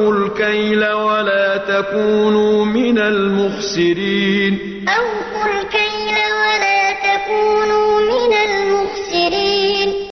وَأَوْفُوا الْكَيْلَ وَلَا تَكُونُوا مِنَ الْمُخْسِرِينَ.